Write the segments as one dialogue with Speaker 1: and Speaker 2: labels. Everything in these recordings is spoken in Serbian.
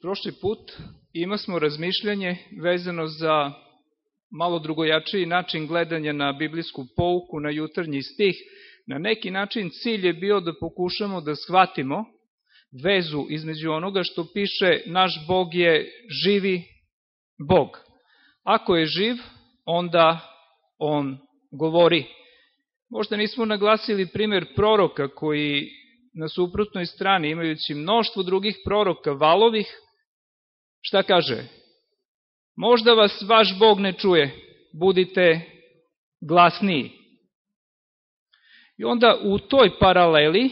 Speaker 1: Prošli put ima smo razmišljanje vezano za malo drugojačiji način gledanja na biblijsku pouku, na jutarnji stih. Na neki način cilj je bio da pokušamo da shvatimo vezu između onoga što piše naš Bog je živi Bog. Ako je živ, onda on govori. Možda nismo naglasili primer proroka koji na suprotnoj strani, imajući mnoštvo drugih proroka valovih, šta kaže? Možda vas vaš Bog ne čuje, budite glasniji. I onda u toj paraleli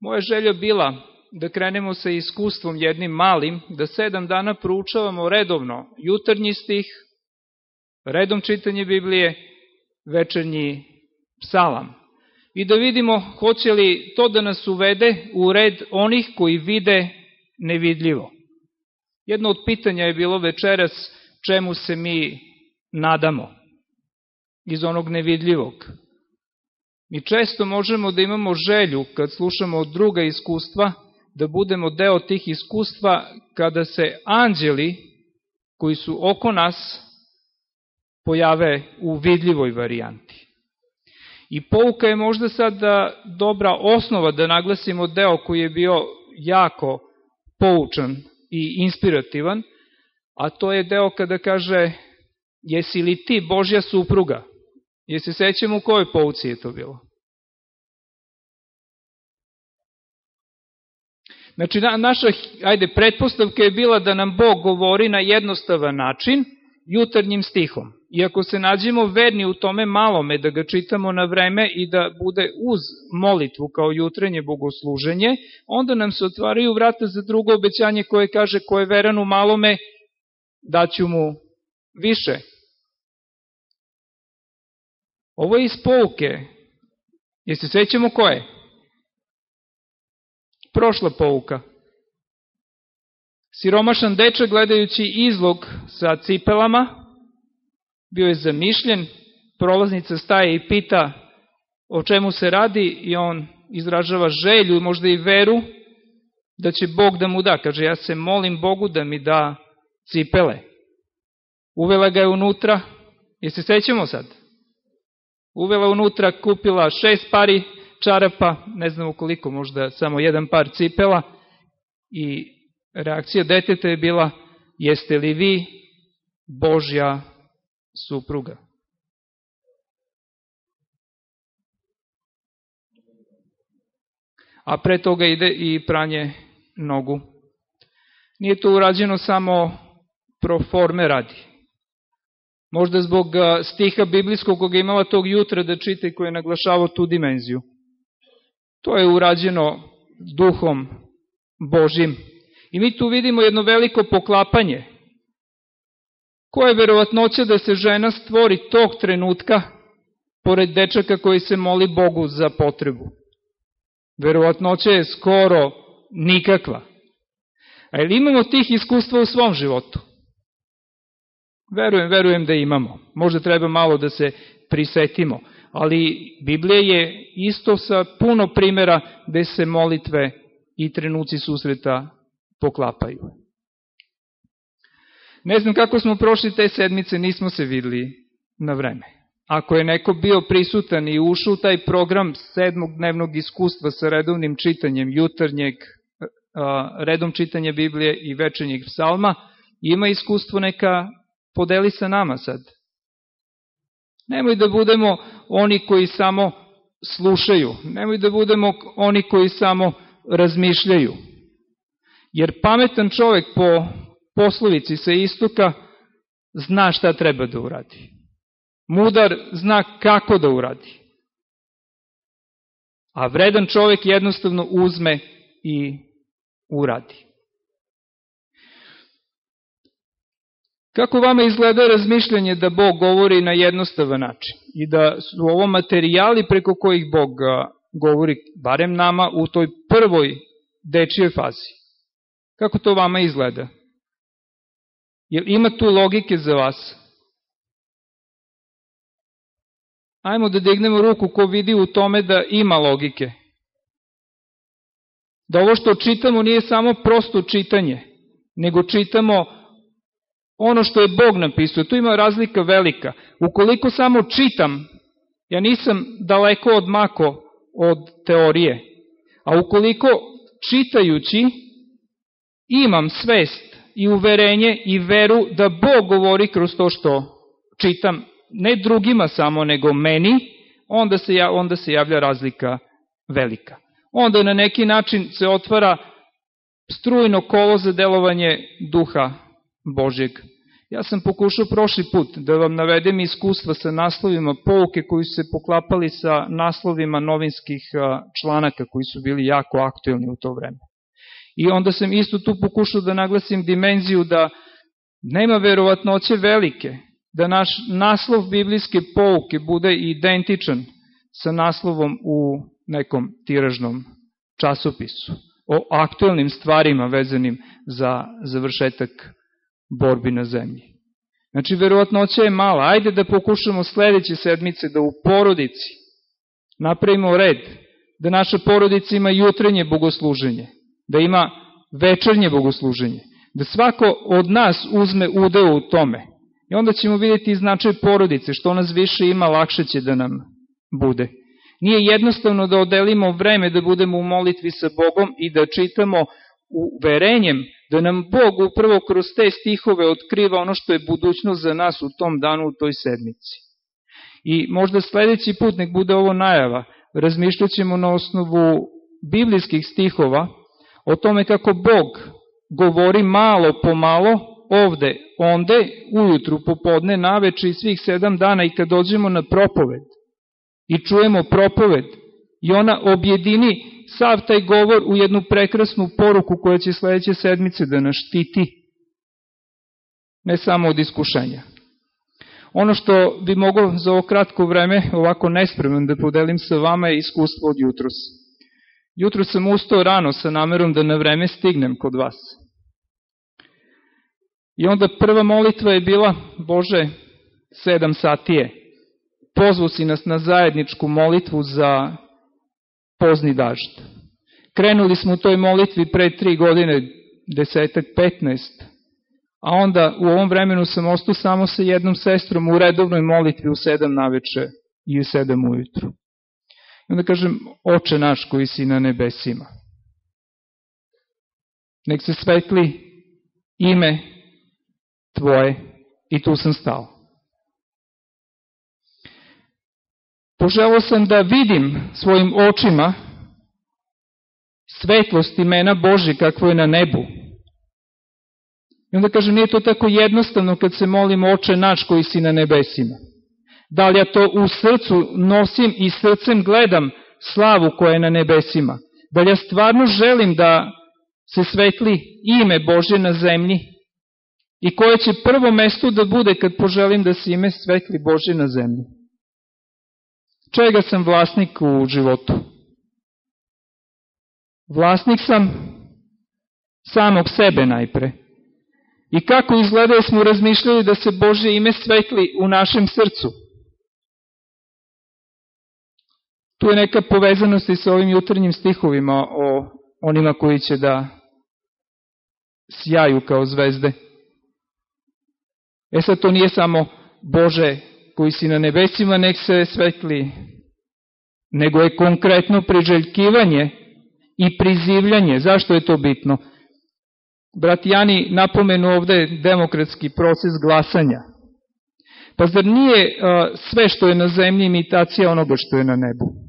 Speaker 1: moja želja bila da krenemo sa iskustvom jednim malim, da sedam dana proučavamo redovno jutarnji stih, redom čitanje Biblije, večernji psalam. I da vidimo hoće li to da nas uvede u red onih koji vide nevidljivo. Jedno od pitanja je bilo večeras čemu se mi nadamo iz onog nevidljivog. Mi često možemo da imamo želju kad slušamo druga iskustva, da budemo deo tih iskustva kada se anđeli koji su oko nas pojave u vidljivoj varijanti. I pouka je možda sad dobra osnova da naglasimo deo koji je bio jako poučan i inspirativan, a to je deo kada kaže jesi li ti Božja supruga? Jesi sećamo u kojoj pouci je to bilo? Znači, naša, ajde, pretpostavka je bila da nam Bog govori na jednostavan način, jutarnjim stihom. I ako se nađemo verni u tome malome, da ga čitamo na vreme i da bude uz molitvu kao jutrenje bogosluženje, onda nam se otvaraju vrata za drugo obećanje koje kaže ko je veran u malome, daću mu više. Ovo je iz pouke. Jesi sećamo ko je? Prošla pouka. Siromašan dečak gledajući izlog sa cipelama, bio je zamišljen, prolaznica staje i pita o čemu se radi i on izražava želju, možda i veru, da će Bog da mu da. Kaže, ja se molim Bogu da mi da cipele. Uvela ga je unutra, i se sećamo sad? Uvela unutra, kupila šest pari čarapa, ne znam koliko, možda samo jedan par cipela i reakcija deteta je bila jeste li vi Božja supruga? A pre toga ide i pranje nogu. Nije to urađeno samo pro forme radi. Možda zbog stiha biblijskog koga imala tog jutra da čita i koji je naglašavao tu dimenziju. To je urađeno duhom Božim I mi tu vidimo jedno veliko poklapanje. Koja je verovatnoća da se žena stvori tog trenutka pored dečaka koji se moli Bogu za potrebu? Verovatnoća je skoro nikakva. A ili imamo tih iskustva u svom životu? Verujem, verujem da imamo. Možda treba malo da se prisetimo. Ali Biblija je isto sa puno primjera gde se molitve i trenuci susreta poklapaju. Ne znam kako smo prošli te sedmice, nismo se videli na vreme. Ako je neko bio prisutan i ušao u taj program sedmog dnevnog iskustva sa redovnim čitanjem jutarnjeg, redom čitanja Biblije i večernjeg psalma, ima iskustvo neka podeli sa nama sad. Nemoj da budemo oni koji samo slušaju, nemoj da budemo oni koji samo razmišljaju. Jer pametan čovek po poslovici sa istoka zna šta treba da uradi. Mudar zna kako da uradi. A vredan čovek jednostavno uzme i uradi. Kako vama izgleda razmišljanje da Bog govori na jednostavan način i da su ovo materijali preko kojih Bog govori, barem nama, u toj prvoj dečijoj fazi? Kako to vama izgleda? Jel ima tu logike za vas? Ajmo da dignemo ruku ko vidi u tome da ima logike. Da ovo što čitamo nije samo prosto čitanje, nego čitamo ono što je Bog napisao. Tu ima razlika velika. Ukoliko samo čitam, ja nisam daleko od mako od teorije. A ukoliko čitajući imam svest i uverenje i veru da Bog govori kroz to što čitam, ne drugima samo, nego meni, onda se, onda se javlja razlika velika. Onda na neki način se otvara strujno kolo za delovanje duha Božjeg. Ja sam pokušao prošli put da vam navedem iskustva sa naslovima pouke koji su se poklapali sa naslovima novinskih članaka koji su bili jako aktuelni u to vreme. I onda sam isto tu pokušao da naglasim dimenziju da nema verovatnoće velike, da naš naslov biblijske pouke bude identičan sa naslovom u nekom tiražnom časopisu o aktuelnim stvarima vezanim za završetak borbi na zemlji. Znači, verovatnoća je mala. Ajde da pokušamo sledeće sedmice da u porodici napravimo red, da naša porodica ima jutrenje bogosluženje, da ima večernje bogosluženje, da svako od nas uzme udeo u tome. I onda ćemo vidjeti značaj porodice, što nas više ima, lakše će da nam bude. Nije jednostavno da odelimo vreme da budemo u molitvi sa Bogom i da čitamo uverenjem da nam Bog upravo kroz te stihove otkriva ono što je budućnost za nas u tom danu, u toj sedmici. I možda sledeći put nek bude ovo najava, razmišljat ćemo na osnovu biblijskih stihova o tome kako Bog govori malo po malo, ovde, onde, ujutru, popodne, naveče i svih sedam dana i kad dođemo na propoved i čujemo propoved i ona objedini sav taj govor u jednu prekrasnu poruku koja će sledeće sedmice da nas štiti, ne samo od iskušenja. Ono što bi moglo za ovo kratko vreme ovako nespreman da podelim sa vama je iskustvo od jutros. Jutro sam ustao rano sa namerom da na vreme stignem kod vas. I onda prva molitva je bila, Bože, sedam sati je. Pozvu si nas na zajedničku molitvu za pozni dažd. Krenuli smo u toj molitvi pre tri godine, desetak, petnaest, a onda u ovom vremenu sam ostao samo sa jednom sestrom u redovnoj molitvi u sedam naveče i u sedam ujutru. I onda kažem, oče naš koji si na nebesima. Nek se svetli ime tvoje i tu sam stao. Poželao sam da vidim svojim očima svetlost imena Bože kakvo je na nebu. I onda kaže, nije to tako jednostavno kad se molim oče naš koji si na nebesima. Da li ja to u srcu nosim i srcem gledam slavu koja je na nebesima? Da li ja stvarno želim da se svetli ime Bože na zemlji? I koje će prvo mesto da bude kad poželim da se ime svetli Bože na zemlji? Čega sam vlasnik u životu? Vlasnik sam samog sebe najpre. I kako izgleda smo razmišljali da se Bože ime svetli u našem srcu? Tu je neka povezanost i sa ovim jutarnjim stihovima o onima koji će da sjaju kao zvezde. E sad to nije samo Bože koji si na nebesima, nek se svetli, nego je konkretno priželjkivanje i prizivljanje. Zašto je to bitno? Brat Jani napomenu ovde demokratski proces glasanja. Pa zar nije sve što je na zemlji imitacija onoga što je na nebu?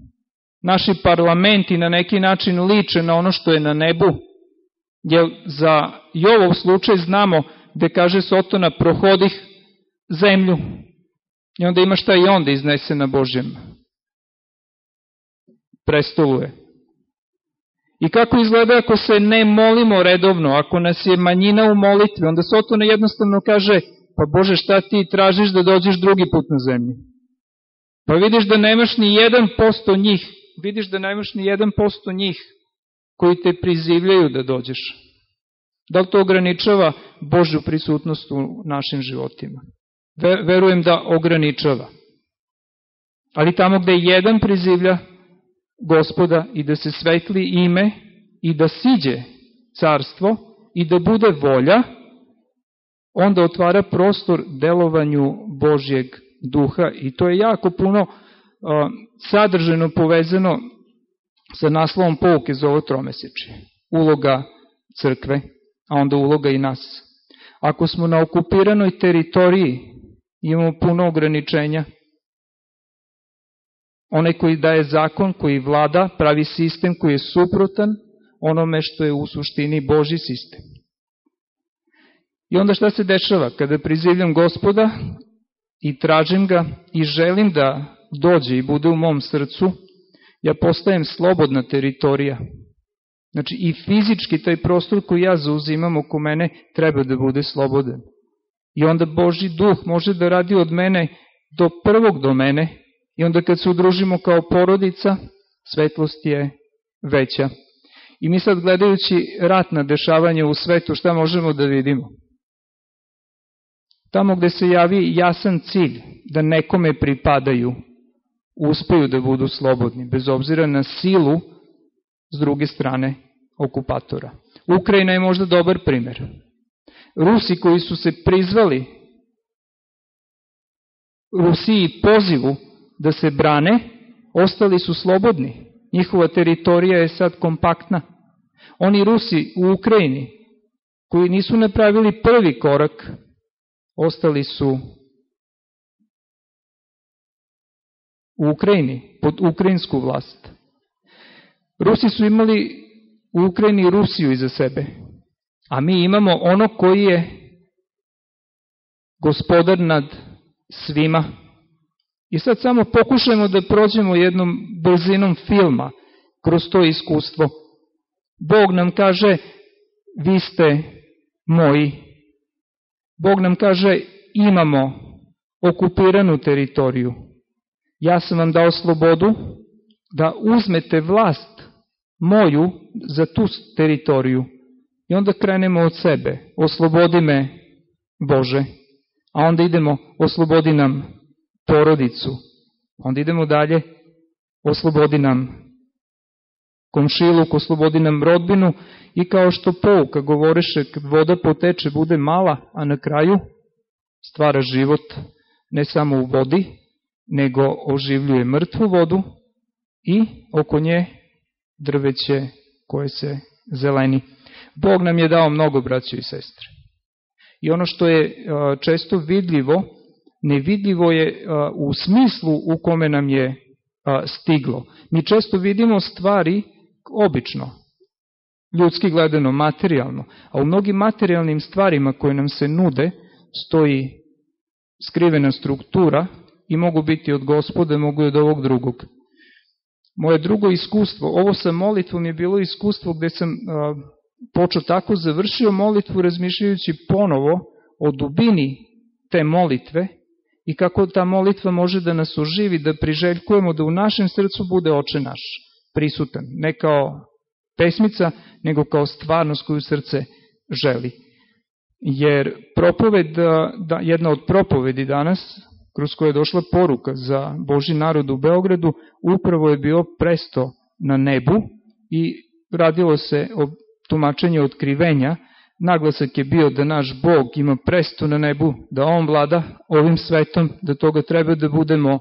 Speaker 1: Naši parlamenti na neki način liče na ono što je na nebu, jer za Jovov slučaj znamo gde kaže Sotona prohodih zemlju. I onda ima šta i onda iznese na Božjem prestolu je. I kako izgleda ako se ne molimo redovno, ako nas je manjina u molitvi, onda Sotona jednostavno kaže, pa Bože šta ti tražiš da dođeš drugi put na zemlji? Pa vidiš da nemaš ni jedan posto njih, vidiš da nemaš ni jedan posto njih koji te prizivljaju da dođeš. Da li to ograničava Božju prisutnost u našim životima? Verujem da ograničava. Ali tamo gde jedan prizivlja, gospoda i da se svetli ime i da siđe carstvo i da bude volja, onda otvara prostor delovanju Božjeg duha i to je jako puno sadrženo povezano sa naslovom pouke za ovo tromeseče. Uloga crkve, a onda uloga i nas. Ako smo na okupiranoj teritoriji, imamo puno ograničenja. Onaj koji daje zakon, koji vlada, pravi sistem koji je suprotan onome što je u suštini Boži sistem. I onda šta se dešava? Kada prizivljam gospoda i tražim ga i želim da dođe i bude u mom srcu, ja postajem slobodna teritorija. Znači i fizički taj prostor koji ja zauzimam oko mene treba da bude slobodan. I onda Boži duh može da radi od mene do prvog do mene i onda kad se udružimo kao porodica, svetlost je veća. I mi sad gledajući ratna dešavanja u svetu, šta možemo da vidimo? Tamo gde se javi jasan cilj da nekome pripadaju, uspeju da budu slobodni, bez obzira na silu s druge strane okupatora. Ukrajina je možda dobar primer. Rusi koji su se prizvali Rusiji pozivu da se brane, ostali su slobodni. Njihova teritorija je sad kompaktna. Oni Rusi u Ukrajini, koji nisu napravili prvi korak, ostali su u Ukrajini, pod ukrajinsku vlast. Rusi su imali u Ukrajini Rusiju iza sebe, a mi imamo ono koji je gospodar nad svima. I sad samo pokušajmo da prođemo jednom brzinom filma kroz to iskustvo. Bog nam kaže, vi ste moji. Bog nam kaže, imamo okupiranu teritoriju. Ja sam vam dao slobodu da uzmete vlast moju za tu teritoriju. I onda krenemo od sebe. Oslobodi me, Bože. A onda idemo, oslobodi nam porodicu. Onda idemo dalje, oslobodi nam komšiluk, oslobodi nam rodbinu i kao što pouka govoreše, kad voda poteče bude mala, a na kraju stvara život ne samo u vodi, nego oživljuje mrtvu vodu i oko nje drveće koje se zeleni. Bog nam je dao mnogo braća i sestre. I ono što je često vidljivo, nevidljivo je u smislu u kome nam je stiglo. Mi često vidimo stvari obično, ljudski gledano, materijalno, a u mnogim materijalnim stvarima koje nam se nude stoji skrivena struktura i mogu biti od gospoda, mogu i od ovog drugog. Moje drugo iskustvo, ovo sa molitvom je bilo iskustvo gde sam a, počeo tako, završio molitvu razmišljajući ponovo o dubini te molitve i kako ta molitva može da nas oživi, da priželjkujemo da u našem srcu bude oče naš prisutan, ne kao pesmica, nego kao stvarnost koju srce želi. Jer propoved, da, jedna od propovedi danas, kroz koje je došla poruka za Boži narod u Beogradu, upravo je bio presto na nebu i radilo se o tumačenju otkrivenja, naglasak je bio da naš Bog ima presto na nebu, da On vlada ovim svetom, da toga treba da budemo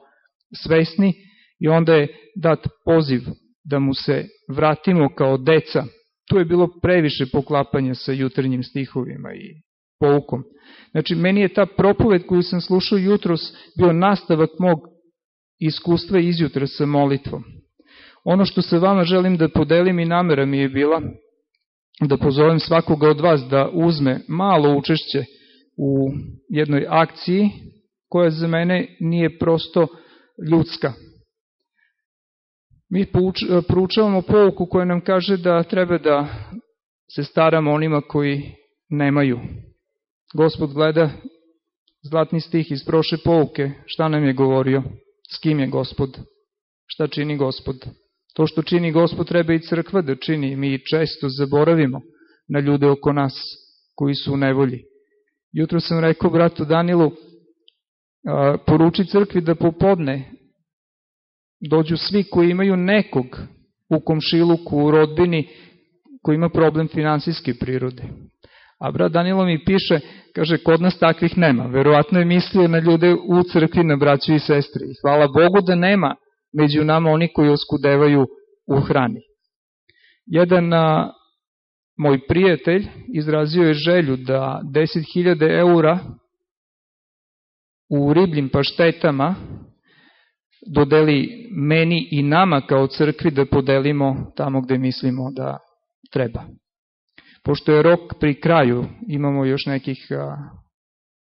Speaker 1: svesni i onda je dat poziv da mu se vratimo kao deca. Tu je bilo previše poklapanja sa jutarnjim stihovima i poukom. Znači, meni je ta propoved koju sam slušao jutros bio nastavak mog iskustva izjutra sa molitvom. Ono što se vama želim da podelim i namera mi je bila da pozovem svakoga od vas da uzme malo učešće u jednoj akciji koja za mene nije prosto ljudska. Mi proučavamo pouku koja nam kaže da treba da se staramo onima koji nemaju. Gospod gleda zlatni stih iz proše pouke, šta nam je govorio, s kim je Gospod, šta čini Gospod. To što čini Gospod treba i crkva da čini, mi često zaboravimo na ljude oko nas koji su u nevolji. Jutro sam rekao bratu Danilu, poruči crkvi da popodne dođu svi koji imaju nekog u komšiluku, u rodbini, koji ima problem finansijske prirode. A brat Danilo mi piše, kaže, kod nas takvih nema. Verovatno je mislio na ljude u crkvi, na braću i sestri. Hvala Bogu da nema među nama oni koji oskudevaju u hrani. Jedan a, moj prijatelj izrazio je želju da 10.000 eura u ribljim paštetama dodeli meni i nama kao crkvi da podelimo tamo gde mislimo da treba. Pošto je rok pri kraju, imamo još nekih a,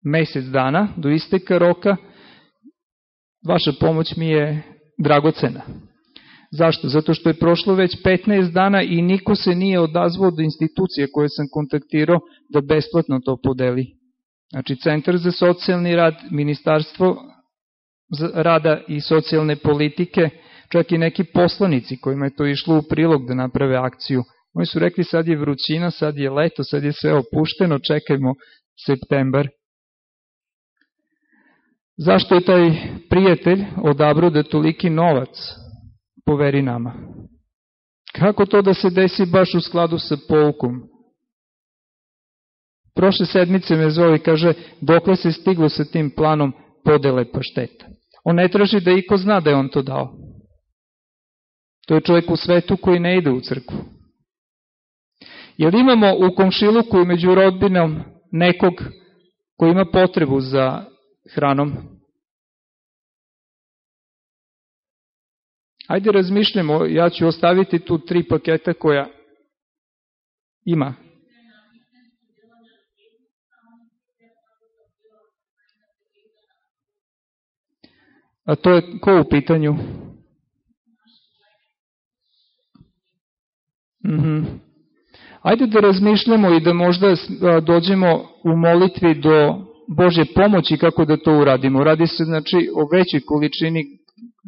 Speaker 1: mesec dana do isteka roka, vaša pomoć mi je dragocena. Zašto? Zato što je prošlo već 15 dana i niko se nije odazvao do institucije koje sam kontaktirao da besplatno to podeli. Znači, Centar za socijalni rad, Ministarstvo rada i socijalne politike, čak i neki poslanici kojima je to išlo u prilog da naprave akciju. Oni su rekli sad je vrućina, sad je leto, sad je sve opušteno, čekajmo septembar. Zašto je taj prijatelj odabrao da toliki novac poveri nama? Kako to da se desi baš u skladu sa poukom? Prošle sedmice me zove i kaže dokle se stiglo sa tim planom podele pašteta. On ne traži da iko zna da je on to dao. To je čovjek u svetu koji ne ide u crkvu. Jer imamo u komšiluku i među rodbinom nekog koji ima potrebu za hranom. Ajde razmišljamo, ja ću ostaviti tu tri paketa koja ima. A to je ko u pitanju? Mm -hmm. Ajde da razmišljamo i da možda dođemo u molitvi do Bože pomoći kako da to uradimo. Radi se znači o većoj količini,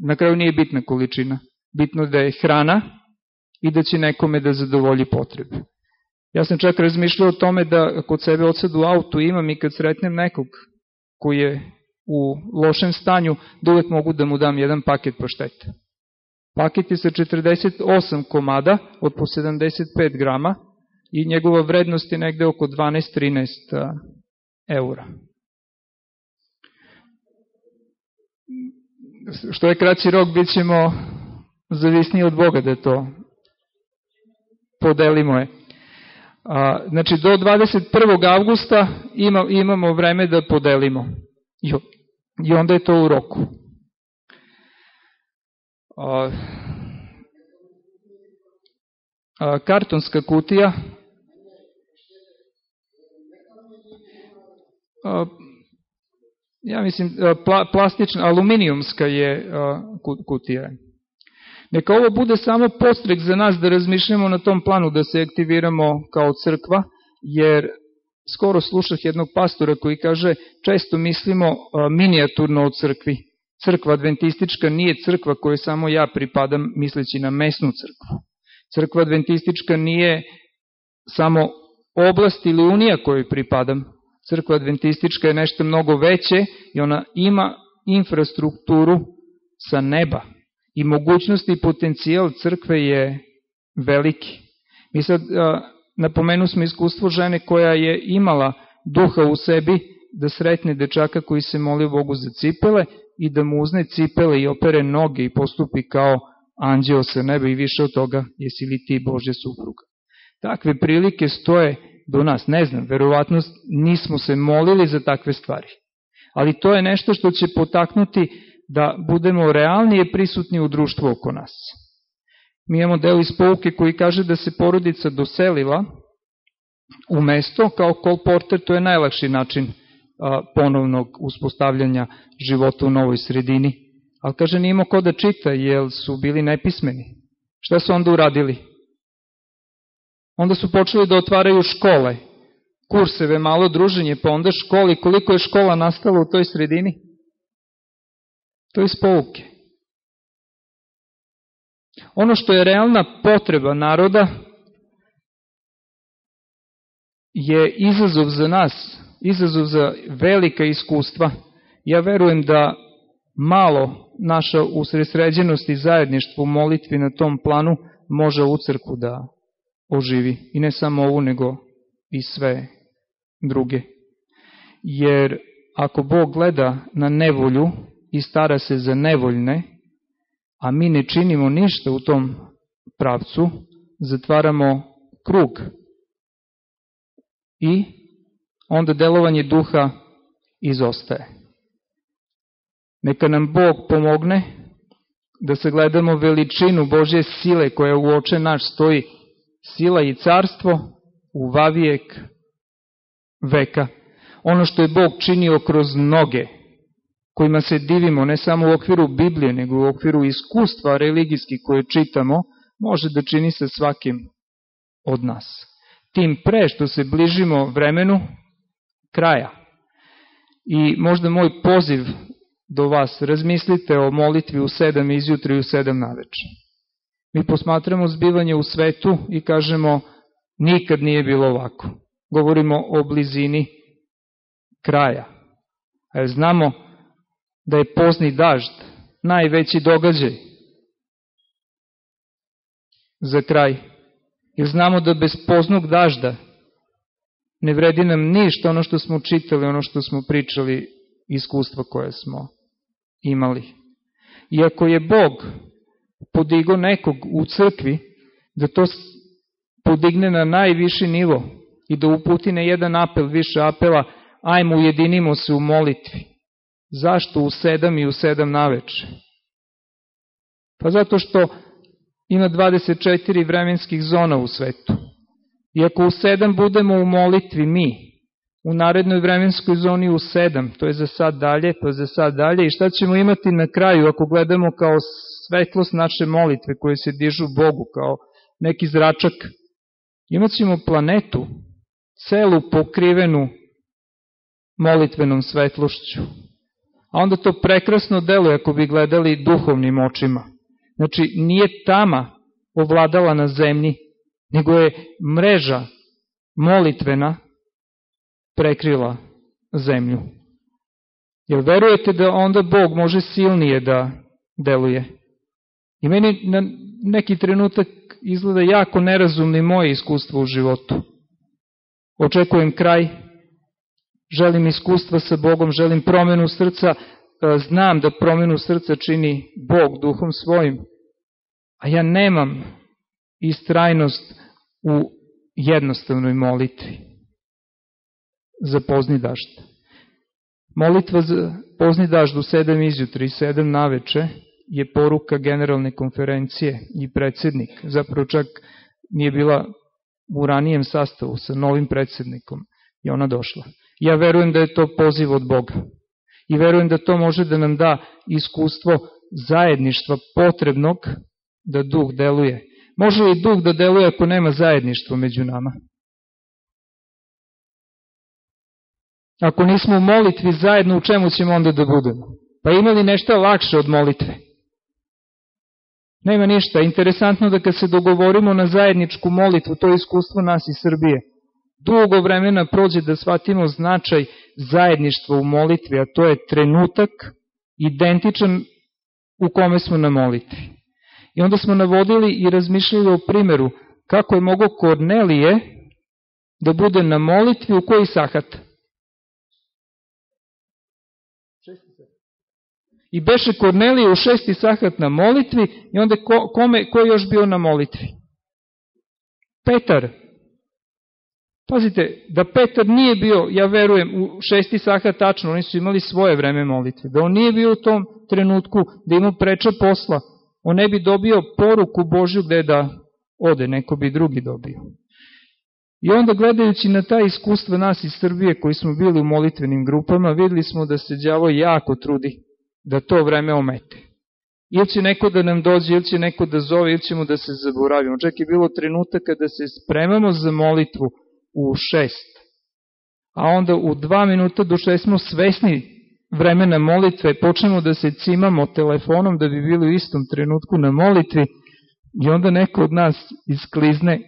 Speaker 1: na kraju nije bitna količina. Bitno da je hrana i da će nekome da zadovolji potrebe. Ja sam čak razmišljao o tome da kod sebe odsad u autu imam i kad sretnem nekog koji je u lošem stanju, da uvek mogu da mu dam jedan paket paštete. Paket je sa 48 komada od po 75 grama i njegova vrednost je negde oko 12-13 eura. što je kraći rok, bit ćemo zavisniji od Boga da to podelimo je. Znači, do 21. avgusta ima, imamo vreme da podelimo. I, I onda je to u roku. A, kartonska kutija ja mislim, pla, plastična, aluminijumska je kutija. Neka ovo bude samo postrek za nas da razmišljamo na tom planu, da se aktiviramo kao crkva, jer skoro slušah jednog pastora koji kaže često mislimo minijaturno o crkvi. Crkva adventistička nije crkva koju samo ja pripadam misleći na mesnu crkvu. Crkva adventistička nije samo oblast ili unija kojoj pripadam, crkva adventistička je nešto mnogo veće i ona ima infrastrukturu sa neba i mogućnosti i potencijal crkve je veliki. Mi sad napomenu smo iskustvo žene koja je imala duha u sebi da sretne dečaka koji se moli Bogu za cipele i da mu uzne cipele i opere noge i postupi kao anđeo sa neba i više od toga jesi li ti Bože supruga. Takve prilike stoje do nas, ne znam, verovatno nismo se molili za takve stvari. Ali to je nešto što će potaknuti da budemo realnije prisutni u društvu oko nas. Mi imamo deo iz pouke koji kaže da se porodica doselila u mesto kao kolporter, to je najlakši način a, ponovnog uspostavljanja života u novoj sredini. Ali kaže, nimo ko da čita, jer su bili nepismeni. Šta su onda uradili? Onda su počeli da otvaraju škole, kurseve, malo druženje, pa onda školi. Koliko je škola nastala u toj sredini? To je iz pouke. Ono što je realna potreba naroda je izazov za nas, izazov za velika iskustva. Ja verujem da malo naša usresređenost i zajedništvo u molitvi na tom planu može u crku da oživi. I ne samo ovu, nego i sve druge. Jer ako Bog gleda na nevolju i stara se za nevoljne, a mi ne činimo ništa u tom pravcu, zatvaramo krug i onda delovanje duha izostaje. Neka nam Bog pomogne da sagledamo veličinu Božje sile koja u oče naš stoji, sila i carstvo u vavijek veka. Ono što je Bog činio kroz mnoge, kojima se divimo ne samo u okviru Biblije, nego u okviru iskustva religijski koje čitamo, može da čini sa svakim od nas. Tim pre što se bližimo vremenu kraja. I možda moj poziv do vas, razmislite o molitvi u sedam izjutra i u sedam naveče. Mi posmatramo zbivanje u svetu i kažemo nikad nije bilo ovako. Govorimo o blizini kraja. A znamo da je pozni dažd najveći događaj za kraj. Jer znamo da bez poznog dažda ne vredi nam ništa ono što smo čitali, ono što smo pričali, iskustva koje smo imali. Iako je Bog podigo nekog u crkvi, da to podigne na najviši nivo i da uputi na jedan apel, više apela, ajmo ujedinimo se u molitvi. Zašto u sedam i u sedam naveče? Pa zato što ima 24 vremenskih zona u svetu. I ako u sedam budemo u molitvi mi, u narednoj vremenskoj zoni u sedam, to je za sad dalje, to je za sad dalje, i šta ćemo imati na kraju ako gledamo kao svetlost naše molitve koje se dižu Bogu kao neki zračak? Imat ćemo planetu, celu pokrivenu molitvenom svetlošću. A onda to prekrasno deluje ako bi gledali duhovnim očima. Znači, nije tama ovladala na zemlji, nego je mreža molitvena prekrila zemlju. Jer verujete da onda Bog može silnije da deluje? I meni na neki trenutak izgleda jako nerazumni moje iskustvo u životu. Očekujem kraj, želim iskustva sa Bogom, želim promenu srca, znam da promenu srca čini Bog duhom svojim, a ja nemam istrajnost u jednostavnoj molitvi za pozni dašt. Molitva za pozni dažd u sedam izjutra i sedam naveče je poruka generalne konferencije i predsednik, zapravo čak nije bila u ranijem sastavu sa novim predsednikom i ona došla. Ja verujem da je to poziv od Boga i verujem da to može da nam da iskustvo zajedništva potrebnog da duh deluje. Može li duh da deluje ako nema zajedništva među nama? Ako nismo u molitvi zajedno, u čemu ćemo onda da budemo? Pa ima li nešto lakše od molitve? Nema ništa. Interesantno da kad se dogovorimo na zajedničku molitvu, to je iskustvo nas iz Srbije, dugo vremena prođe da shvatimo značaj zajedništva u molitvi, a to je trenutak identičan u kome smo na molitvi. I onda smo navodili i razmišljali o primeru kako je mogo Kornelije da bude na molitvi u koji sahat? I beše Kornelije u šesti sahat na molitvi i onda ko, kome, ko je još bio na molitvi? Petar. Pazite, da Petar nije bio, ja verujem, u šesti sahat tačno, oni su imali svoje vreme molitve, da on nije bio u tom trenutku, da ima preča posla, on ne bi dobio poruku Božju gde da ode, neko bi drugi dobio. I onda gledajući na ta iskustva nas iz Srbije koji smo bili u molitvenim grupama, videli smo da se đavo jako trudi da to vreme omete. Ili će neko da nam dođe, ili će neko da zove, ili ćemo da se zaboravimo. Čak je bilo trenutaka da se spremamo za molitvu u šest. A onda u dva minuta do šest smo svesni vremena molitve, počnemo da se cimamo telefonom da bi bili u istom trenutku na molitvi i onda neko od nas isklizne,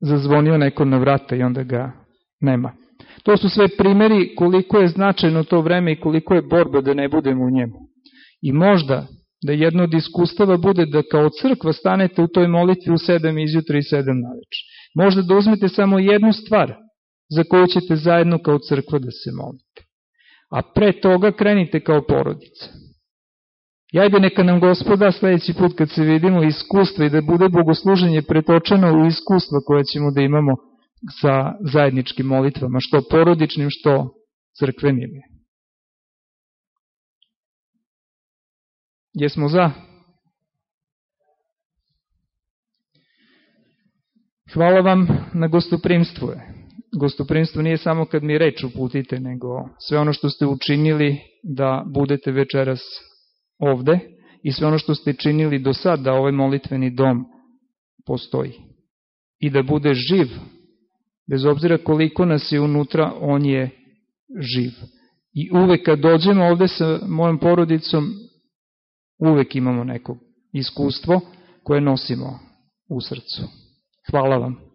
Speaker 1: zazvonio neko na vrata i onda ga nema. To su sve primeri koliko je značajno to vreme i koliko je borba da ne budemo u njemu. I možda da jedno od iskustava bude da kao crkva stanete u toj molitvi u sedam izjutra i sedam naveče. Možda da uzmete samo jednu stvar za koju ćete zajedno kao crkva da se molite. A pre toga krenite kao porodica. Jajde neka nam gospoda sledeći put kad se vidimo iskustva i da bude bogosluženje pretočeno u iskustva koje ćemo da imamo sa zajedničkim molitvama, što porodičnim, što crkvenim. Jesmo za? Hvala vam na gostoprimstvu. Gostoprimstvo nije samo kad mi reč uputite, nego sve ono što ste učinili da budete večeras ovde i sve ono što ste činili do sad da ovaj molitveni dom postoji. I da bude živ, bez obzira koliko nas je unutra, on je živ. I uvek kad dođemo ovde sa mojom porodicom, uvek imamo neko iskustvo koje nosimo u srcu. Hvala vam.